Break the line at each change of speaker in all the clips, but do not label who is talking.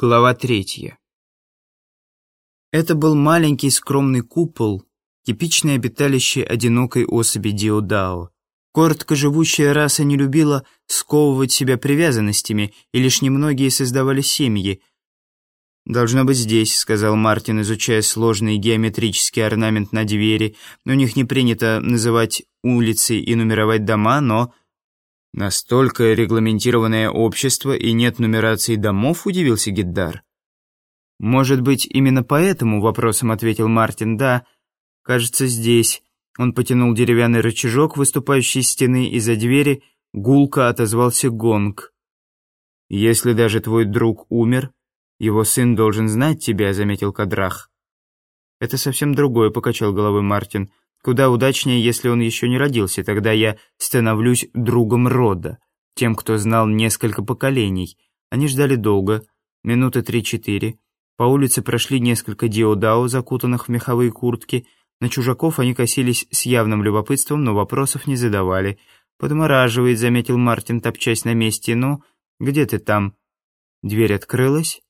Глава третья. Это был маленький скромный купол, типичное обиталище одинокой особи Диодао. Коротко живущая раса не любила сковывать себя привязанностями, и лишь немногие создавали семьи. «Должно быть здесь», — сказал Мартин, изучая сложный геометрический орнамент на двери. «У них не принято называть улицы и нумеровать дома, но...» «Настолько регламентированное общество и нет нумерации домов?» — удивился Гиддар. «Может быть, именно поэтому?» — вопросом ответил Мартин. «Да, кажется, здесь». Он потянул деревянный рычажок, выступающий из стены, и за двери гулко отозвался гонг. «Если даже твой друг умер, его сын должен знать тебя», — заметил Кадрах. «Это совсем другое», — покачал головой Мартин. Куда удачнее, если он еще не родился, тогда я становлюсь другом рода, тем, кто знал несколько поколений. Они ждали долго, минуты три-четыре. По улице прошли несколько диодао, закутанных в меховые куртки. На чужаков они косились с явным любопытством, но вопросов не задавали. «Подмораживает», — заметил Мартин, топчась на месте. «Ну, где ты там?» Дверь открылась.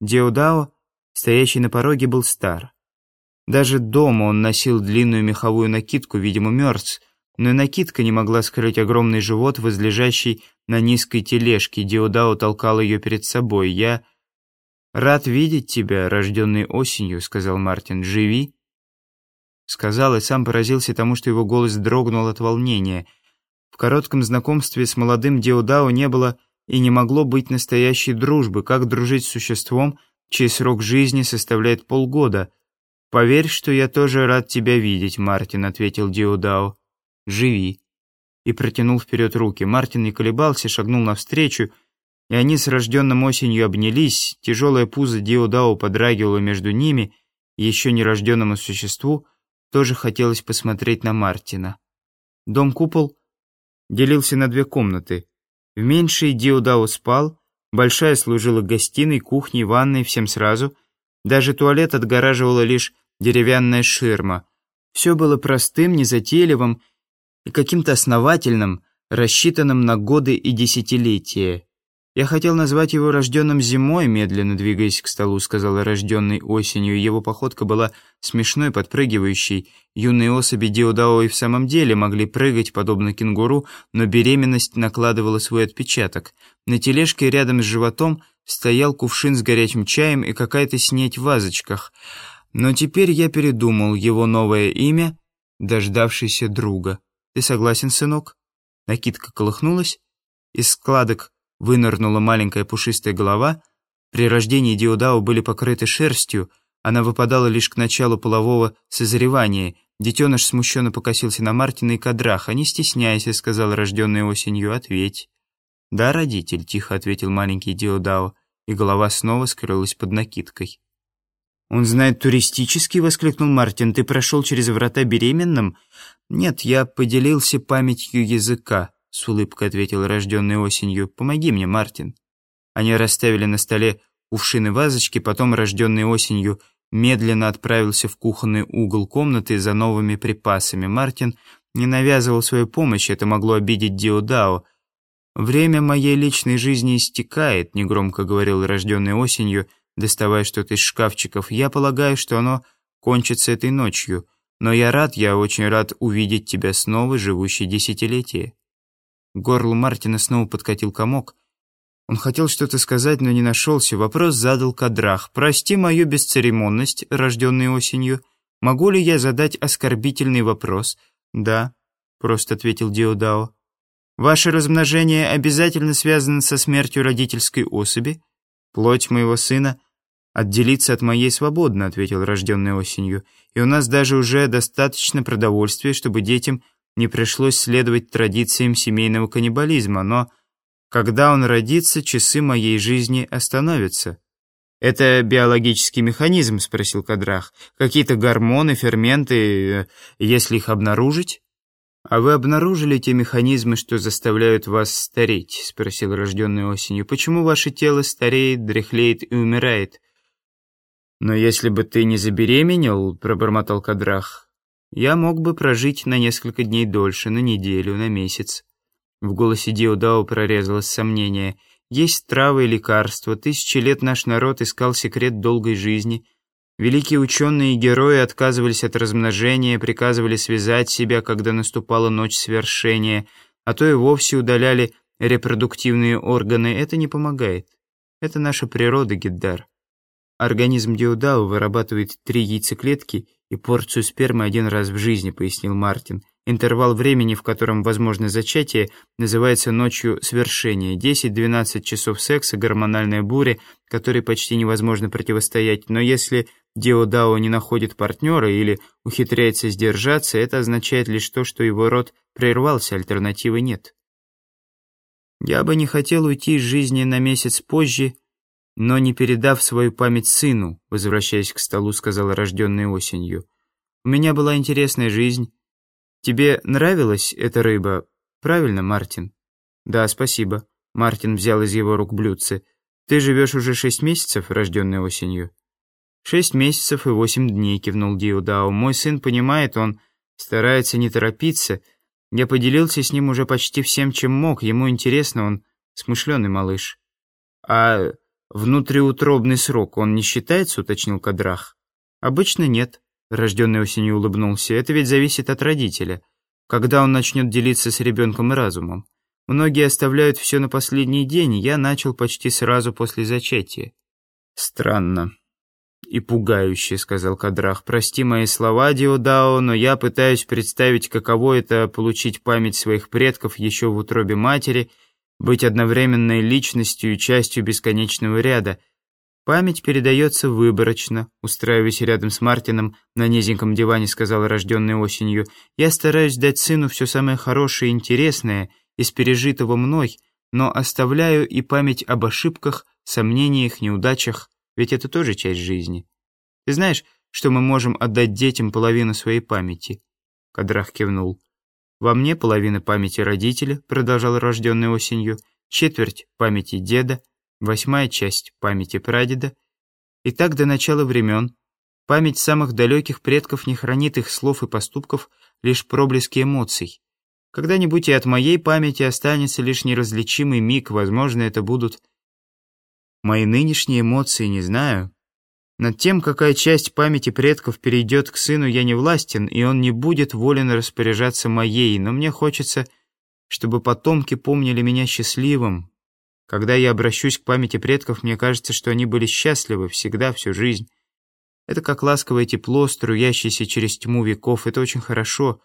Диодао, стоящий на пороге, был стар. Даже дома он носил длинную меховую накидку, видимо, мерз, но и накидка не могла скрыть огромный живот, возлежащий на низкой тележке. Диодао толкал ее перед собой. «Я рад видеть тебя, рожденный осенью», — сказал Мартин. «Живи». Сказал и сам поразился тому, что его голос дрогнул от волнения. В коротком знакомстве с молодым Диодао не было и не могло быть настоящей дружбы. Как дружить с существом, чей срок жизни составляет полгода — «Поверь, что я тоже рад тебя видеть, Мартин», — ответил Диодао. «Живи». И протянул вперед руки. Мартин не колебался, шагнул навстречу, и они с рожденным осенью обнялись. Тяжелое пузо Диодао подрагивало между ними, и еще нерожденному существу тоже хотелось посмотреть на Мартина. Дом-купол делился на две комнаты. В меньшей Диодао спал, большая служила гостиной, кухней, ванной, всем сразу — даже туалет отгораживала лишь деревянная ширма. Все было простым, незатейливым и каким-то основательным, рассчитанным на годы и десятилетия. «Я хотел назвать его рожденным зимой», медленно двигаясь к столу, сказала рожденный осенью. Его походка была смешной, подпрыгивающей. Юные особи Диодао и в самом деле могли прыгать, подобно кенгуру, но беременность накладывала свой отпечаток. На тележке рядом с животом стоял кувшин с горячим чаем и какая-то снеть в вазочках. Но теперь я передумал его новое имя, дождавшийся друга. «Ты согласен, сынок?» Накидка колыхнулась, из складок Вынырнула маленькая пушистая голова. При рождении Диодао были покрыты шерстью, она выпадала лишь к началу полового созревания. Детеныш смущенно покосился на Мартина и Кадраха. «Не стесняйся», — сказал рожденный осенью, — «ответь». «Да, родитель», — тихо ответил маленький Диодао, и голова снова скрылась под накидкой. «Он знает туристический?» — воскликнул Мартин. «Ты прошел через врата беременным?» «Нет, я поделился памятью языка». — с улыбкой ответил рожденный осенью. «Помоги мне, Мартин». Они расставили на столе кувшины вазочки, потом рожденный осенью медленно отправился в кухонный угол комнаты за новыми припасами. Мартин не навязывал свою помощь, это могло обидеть Диодао. «Время моей личной жизни истекает», — негромко говорил рожденный осенью, доставая что-то из шкафчиков. «Я полагаю, что оно кончится этой ночью. Но я рад, я очень рад увидеть тебя снова, живущий десятилетие». К горлу Мартина снова подкатил комок. Он хотел что-то сказать, но не нашелся. Вопрос задал Кадрах. «Прости мою бесцеремонность, рожденной осенью. Могу ли я задать оскорбительный вопрос?» «Да», — просто ответил Диодао. «Ваше размножение обязательно связано со смертью родительской особи? Плоть моего сына отделиться от моей свободно», — ответил рожденный осенью. «И у нас даже уже достаточно продовольствия, чтобы детям не пришлось следовать традициям семейного каннибализма, но когда он родится, часы моей жизни остановятся. «Это биологический механизм?» — спросил Кадрах. «Какие-то гормоны, ферменты, э, если их обнаружить?» «А вы обнаружили те механизмы, что заставляют вас стареть?» — спросил рожденный осенью. «Почему ваше тело стареет, дряхлеет и умирает?» «Но если бы ты не забеременел», — пробормотал Кадрах, я мог бы прожить на несколько дней дольше, на неделю, на месяц. В голосе Диодао прорезалось сомнение. Есть травы и лекарства. Тысячи лет наш народ искал секрет долгой жизни. Великие ученые и герои отказывались от размножения, приказывали связать себя, когда наступала ночь свершения, а то и вовсе удаляли репродуктивные органы. Это не помогает. Это наша природа, Гиддар. Организм Диудау вырабатывает три яйцеклетки и порцию спермы один раз в жизни, пояснил Мартин. Интервал времени, в котором возможно зачатие, называется ночью свершения. 10-12 часов секса, гормональная буря, которой почти невозможно противостоять. Но если Диодао не находит партнера или ухитряется сдержаться, это означает лишь то, что его род прервался, альтернативы нет. Я бы не хотел уйти из жизни на месяц позже, но не передав свою память сыну, возвращаясь к столу, сказала рожденной осенью. У меня была интересная жизнь, «Тебе нравилась эта рыба? Правильно, Мартин?» «Да, спасибо». Мартин взял из его рук блюдце. «Ты живешь уже шесть месяцев, рожденный осенью?» «Шесть месяцев и восемь дней», — кивнул Диудао. «Мой сын понимает, он старается не торопиться. Я поделился с ним уже почти всем, чем мог. Ему интересно, он смышленый малыш». «А внутриутробный срок он не считается?» — уточнил Кадрах. «Обычно нет». Рожденный осенью улыбнулся. «Это ведь зависит от родителя. Когда он начнет делиться с ребенком и разумом. Многие оставляют все на последний день, я начал почти сразу после зачатия». «Странно и пугающе», — сказал Кадрах. «Прости мои слова, Диодао, но я пытаюсь представить, каково это получить память своих предков еще в утробе матери, быть одновременной личностью и частью бесконечного ряда». Память передается выборочно, устраиваясь рядом с Мартином на низеньком диване, сказала рожденной осенью. Я стараюсь дать сыну все самое хорошее и интересное из пережитого мной, но оставляю и память об ошибках, сомнениях, неудачах, ведь это тоже часть жизни. Ты знаешь, что мы можем отдать детям половину своей памяти?» Кадрах кивнул. «Во мне половина памяти родителя», продолжал рожденной осенью, четверть памяти деда, восьмая часть памяти прадеда. И так до начала времен. Память самых далеких предков не хранит их слов и поступков, лишь проблески эмоций. Когда-нибудь и от моей памяти останется лишь неразличимый миг, возможно, это будут мои нынешние эмоции, не знаю. Над тем, какая часть памяти предков перейдет к сыну, я не властен, и он не будет волен распоряжаться моей, но мне хочется, чтобы потомки помнили меня счастливым, когда я обращусь к памяти предков, мне кажется, что они были счастливы всегда, всю жизнь. Это как ласковое тепло, струящееся через тьму веков. Это очень хорошо.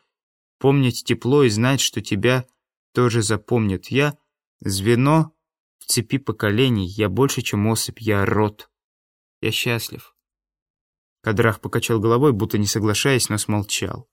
Помнить тепло и знать, что тебя тоже запомнят. Я — звено в цепи поколений. Я больше, чем особь. Я род. Я счастлив. Кадрах покачал головой, будто не соглашаясь, но смолчал.